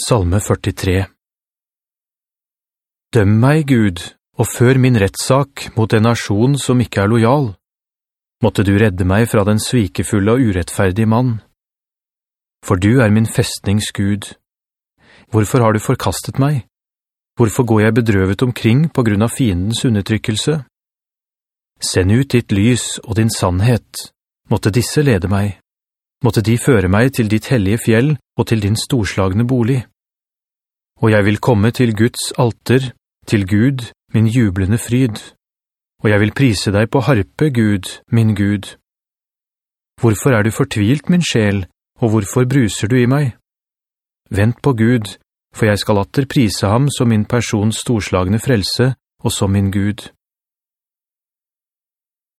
Salme 43 Døm meg, Gud, og før min rettssak mot en nasjon som ikke er lojal. Måtte du redde meg fra den svikefulle og urettferdige mann. For du er min festnings Gud. Hvorfor har du forkastet meg? Hvorfor går jeg bedrøvet omkring på grunn av fiendens undertrykkelse? Send ut ditt lys og din sannhet. Måtte disse lede meg. Måtte de føre meg til ditt hellige fjell og til din storslagne bolig. Og jeg vil komme til Guds alter, til Gud, min jublende fryd. Og jeg vil prise deg på harpe, Gud, min Gud. Hvorfor er du fortvilt, min sjel, og hvorfor bruser du i meg? Vent på Gud, for jeg skal atter prise ham som min persons storslagne frelse og som min Gud.